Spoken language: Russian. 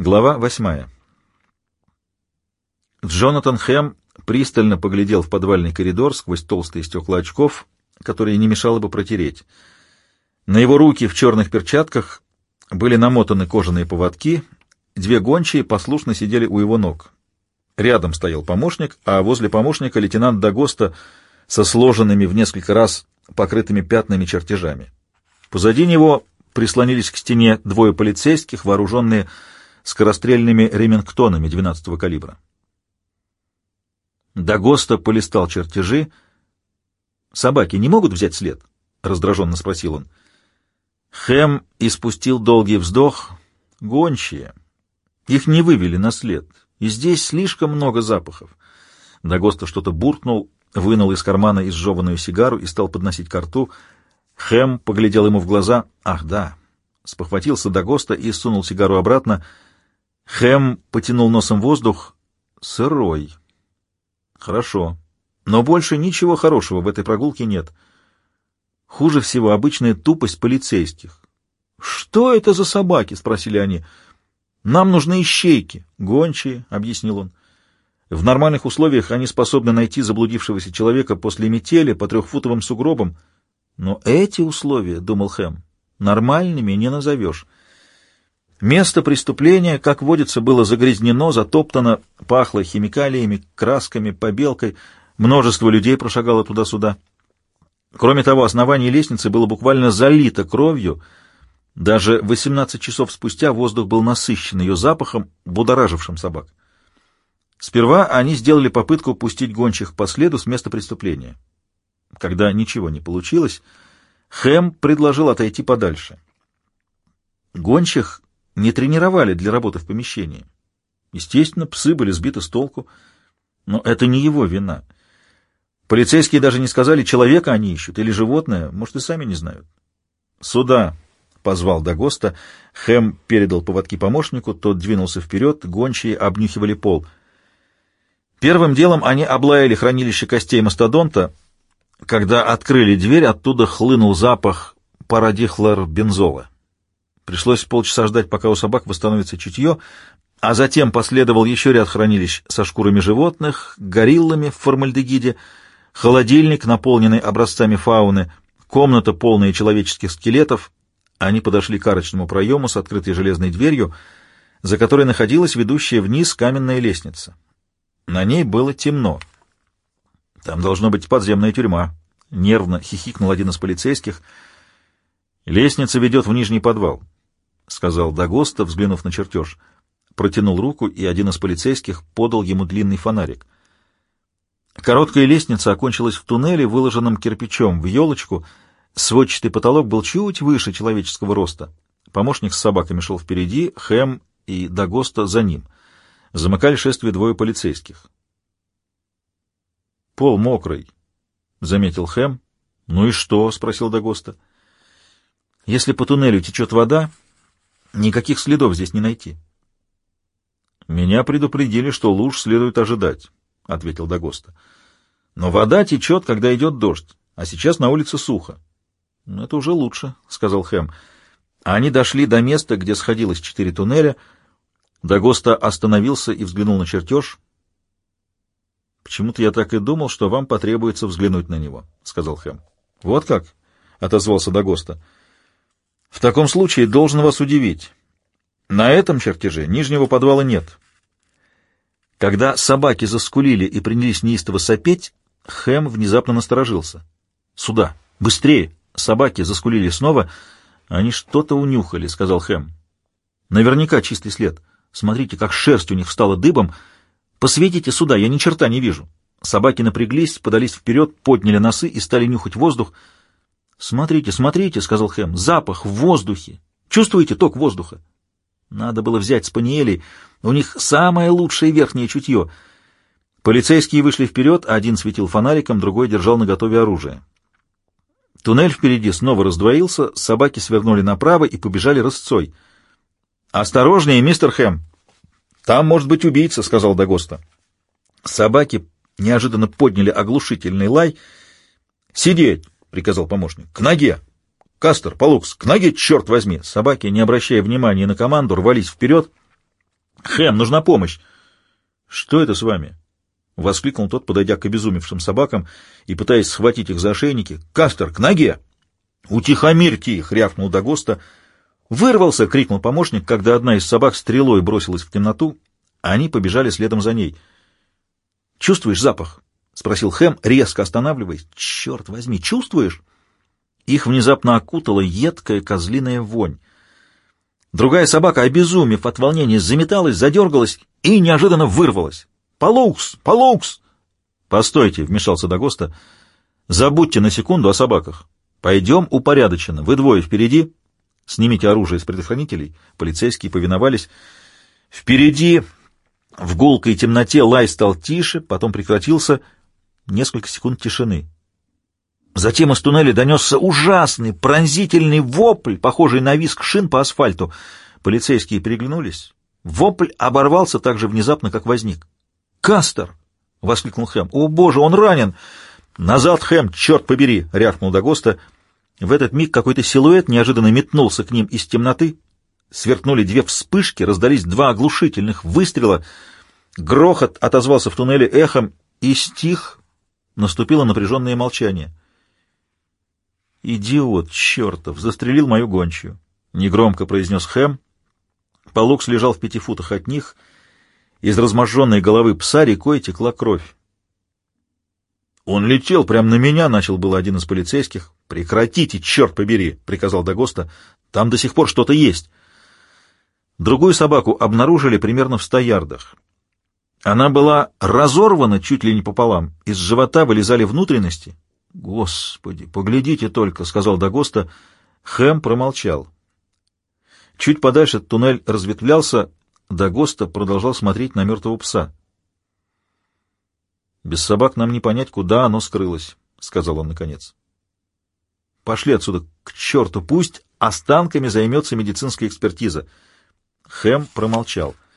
Глава восьмая. Джонатан Хэм пристально поглядел в подвальный коридор сквозь толстые стекла очков, которые не мешало бы протереть. На его руки в черных перчатках были намотаны кожаные поводки, две гончие послушно сидели у его ног. Рядом стоял помощник, а возле помощника лейтенант Дагоста со сложенными в несколько раз покрытыми пятнами чертежами. Позади него прислонились к стене двое полицейских, вооруженные скорострельными ремингтонами 12-го калибра. Дагоста полистал чертежи. «Собаки не могут взять след?» — раздраженно спросил он. Хэм испустил долгий вздох. «Гончие. Их не вывели на след, и здесь слишком много запахов». Дагоста что-то буркнул, вынул из кармана изжеванную сигару и стал подносить ко рту. Хэм поглядел ему в глаза. «Ах, да!» Спохватился Дагоста и сунул сигару обратно — Хэм потянул носом воздух. Сырой. Хорошо. Но больше ничего хорошего в этой прогулке нет. Хуже всего обычная тупость полицейских. «Что это за собаки?» — спросили они. «Нам нужны ищейки, гончие», — объяснил он. «В нормальных условиях они способны найти заблудившегося человека после метели по трехфутовым сугробам. Но эти условия, — думал Хэм, — нормальными не назовешь». Место преступления, как водится, было загрязнено, затоптано, пахло химикалиями, красками, побелкой. Множество людей прошагало туда-сюда. Кроме того, основание лестницы было буквально залито кровью. Даже 18 часов спустя воздух был насыщен ее запахом, будоражившим собак. Сперва они сделали попытку пустить гончих по следу с места преступления. Когда ничего не получилось, Хэм предложил отойти подальше. Гончих не тренировали для работы в помещении. Естественно, псы были сбиты с толку, но это не его вина. Полицейские даже не сказали, человека они ищут или животное, может, и сами не знают. «Сюда!» — позвал Дагоста. Хэм передал поводки помощнику, тот двинулся вперед, гончие обнюхивали пол. Первым делом они облаяли хранилище костей мастодонта. Когда открыли дверь, оттуда хлынул запах парадихлор-бензола. Пришлось полчаса ждать, пока у собак восстановится чутье, а затем последовал еще ряд хранилищ со шкурами животных, гориллами в формальдегиде, холодильник, наполненный образцами фауны, комната, полная человеческих скелетов. Они подошли к арочному проему с открытой железной дверью, за которой находилась ведущая вниз каменная лестница. На ней было темно. «Там должно быть подземная тюрьма», — нервно хихикнул один из полицейских. «Лестница ведет в нижний подвал. — сказал Дагоста, взглянув на чертеж. Протянул руку, и один из полицейских подал ему длинный фонарик. Короткая лестница окончилась в туннеле, выложенном кирпичом в елочку. Сводчатый потолок был чуть выше человеческого роста. Помощник с собаками шел впереди, Хэм и Дагоста за ним. Замыкали шествие двое полицейских. «Пол мокрый», — заметил Хэм. «Ну и что?» — спросил Дагоста. «Если по туннелю течет вода, Никаких следов здесь не найти. Меня предупредили, что луж следует ожидать, — ответил Дагоста. Но вода течет, когда идет дождь, а сейчас на улице сухо. Это уже лучше, — сказал Хэм. Они дошли до места, где сходилось четыре туннеля. Дагоста остановился и взглянул на чертеж. — Почему-то я так и думал, что вам потребуется взглянуть на него, — сказал Хэм. — Вот как? — отозвался Дагоста. — в таком случае должен вас удивить. На этом чертеже нижнего подвала нет. Когда собаки заскулили и принялись неистово сопеть, Хэм внезапно насторожился. «Сюда! Быстрее!» Собаки заскулили снова. «Они что-то унюхали», — сказал Хэм. «Наверняка чистый след. Смотрите, как шерсть у них встала дыбом. Посветите сюда, я ни черта не вижу». Собаки напряглись, подались вперед, подняли носы и стали нюхать воздух. «Смотрите, смотрите», — сказал Хэм, — «запах в воздухе. Чувствуете ток воздуха?» Надо было взять спаниелей, у них самое лучшее верхнее чутье. Полицейские вышли вперед, один светил фонариком, другой держал наготове оружие. Туннель впереди снова раздвоился, собаки свернули направо и побежали рысцой. «Осторожнее, мистер Хэм! Там может быть убийца», — сказал Дагоста. Собаки неожиданно подняли оглушительный лай. «Сидеть! — приказал помощник. — К ноге! Кастер, Полукс, к ноге, черт возьми! Собаки, не обращая внимания на команду, рвались вперед. «Хэм, нужна помощь!» «Что это с вами?» — воскликнул тот, подойдя к обезумевшим собакам и пытаясь схватить их за ошейники. «Кастер, к ноге!» «Утихомирьте их!» — рявкнул Дагоста. «Вырвался!» — крикнул помощник, когда одна из собак стрелой бросилась в темноту. Они побежали следом за ней. «Чувствуешь запах?» — спросил Хэм, резко останавливаясь. «Черт возьми, чувствуешь?» Их внезапно окутала едкая козлиная вонь. Другая собака, обезумев от волнения, заметалась, задергалась и неожиданно вырвалась. «Полукс! Полукс!» «Постойте!» — вмешался Дагоста. «Забудьте на секунду о собаках. Пойдем упорядоченно. Вы двое впереди. Снимите оружие с предохранителей». Полицейские повиновались. Впереди, в гулкой темноте, лай стал тише, потом прекратился. Несколько секунд тишины. Затем из туннеля донесся ужасный, пронзительный вопль, похожий на визг шин по асфальту. Полицейские переглянулись. Вопль оборвался так же внезапно, как возник. «Кастер!» — воскликнул Хэм. «О, боже, он ранен!» «Назад, Хэм, черт побери!» — рявкнул Дагоста. В этот миг какой-то силуэт неожиданно метнулся к ним из темноты. Сверкнули две вспышки, раздались два оглушительных выстрела. Грохот отозвался в туннеле эхом и стих. Наступило напряженное молчание. «Идиот чертов! Застрелил мою гончую!» — негромко произнес Хэм. Полукс лежал в пяти футах от них. Из разможженной головы пса рекой текла кровь. «Он летел прямо на меня!» — начал был один из полицейских. «Прекратите, черт побери!» — приказал Дагоста. «Там до сих пор что-то есть!» Другую собаку обнаружили примерно в ста ярдах. Она была разорвана чуть ли не пополам. Из живота вылезали внутренности — «Господи, поглядите только», — сказал Дагоста. Хэм промолчал. Чуть подальше туннель разветвлялся, Дагоста продолжал смотреть на мертвого пса. «Без собак нам не понять, куда оно скрылось», — сказал он наконец. «Пошли отсюда к черту, пусть останками займется медицинская экспертиза». Хэм промолчал. —